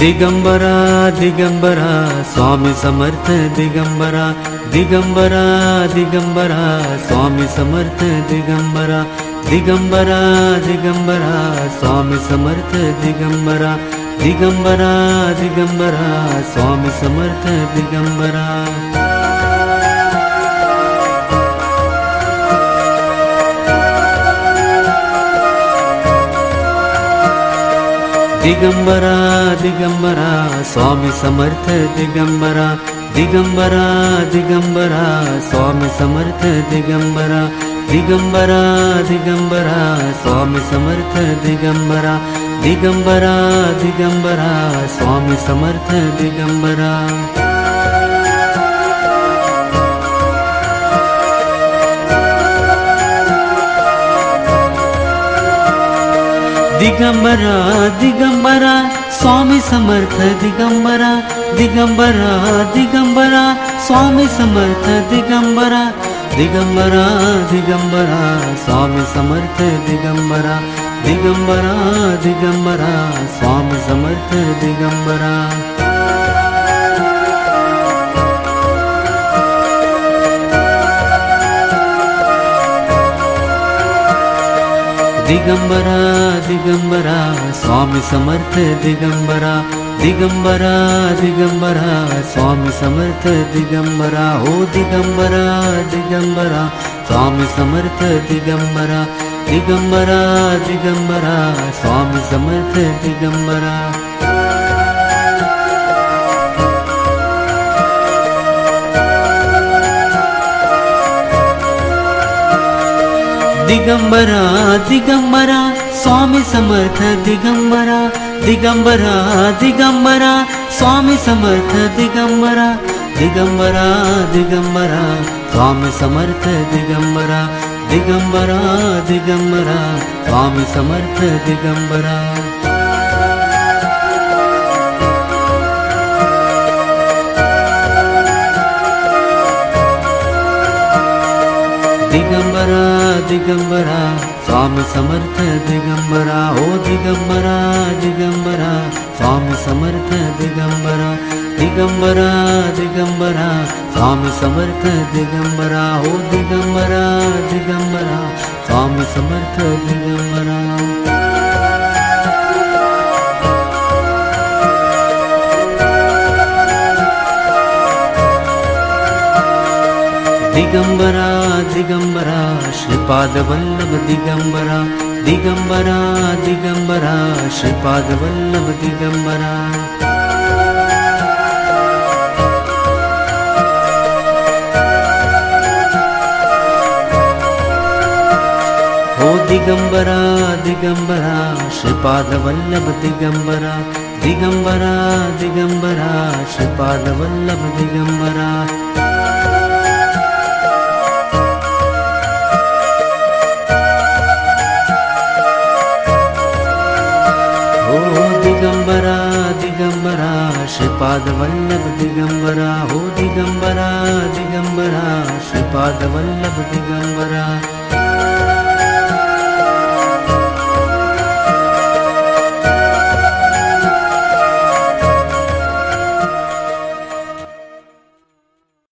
दिगम्बरा दिगम्बरा स्वामी समर्थ दिगम्बरा दिगम्बरा दिगम्बरा स्वामी समर्थ दिगम्बरा दिगम्बरा दिगम्बरा स्वामी समर्थ दिगम्बरा दिगम्बरा दिगम्बरा स्वामी समर्थ दिगम्बरा दिगम्बरा दिगम्बरा स्वामी समर्थ दिगम्बरा दिगम्बरा दिगम्बरा स्वामी समर्थ दिगम्बरा दिगम्बरा दिगम्बरा स्वामी समर्थ दिगम्बरा दिगम्बरा दिगम्बरा स्वामी समर्थ दिगम्बरा दिगम्बरा दिगम्बरा स्वामी समर्थ दिगम्बरा दिगम्बरा दिगम्बरा स्वामी समर्थ दिगम्बरा दिगम्बरा दिगम्बरा स्वामी समर्थ दिगम्बरा दिगम्बरा दिगम्बरा स्वामी समर्थ दिगम्बरा दिगम्बरा दिगम्बरा स्वामी समर्थ दिगम्बरा दिगम्बरा दिगम्बरा स्वामी समर्थ दिगम्बरा हो दिगम्बरा दिगम्बरा स्वामी समर्थ दिगम्बरा दिगम्बरा दिगम्बरा स्वामी समर्थ दिगम्बरा दिगम्बरा दिगम्बरा स्वामी समर्थ दिगम्बरा दिगम्बरा दिगम्बरा स्वामी समर्थ दिगम्बरा दिगम्बरा दिगम्बरा स्वामी समर्थ दिगम्बरा दिगम्बरा दिगम्बरा स्वामी समर्थ दिगम्बरा दिगम्बरा दिगम्बरा स्वामी समर्थ दिगम्बरा ओ दिगम्बरा दिगम्बरा स्वामी समर्थ दिगम्बरा दिगम्बरा दिगम्बरा स्वामी समर्थ दिगम्बरा ओ दिगम्बरा दिगम्बरा स्वामी समर्थ दिगम्बरा दिगम्बरा दिगम्बरा श्रीपादवल्लभ दिगम्बरा दिगम्बरा दिगम्बरा श्रीपादवल्लभ दिगम्बरा हो दिगम्बरा दिगम्बरा श्रीपादवल्लभ दिगम्बरा दिगम्बरा दिगम्बरा श्रीपादवल्लभ दिगम्बरा दिगम्बरा दिगम्बरा श्रीपादवल्लभ दिगम्बरा हो दिगम्बरा दिगम्बरा श्रीपादवल्लभ दिगम्बरा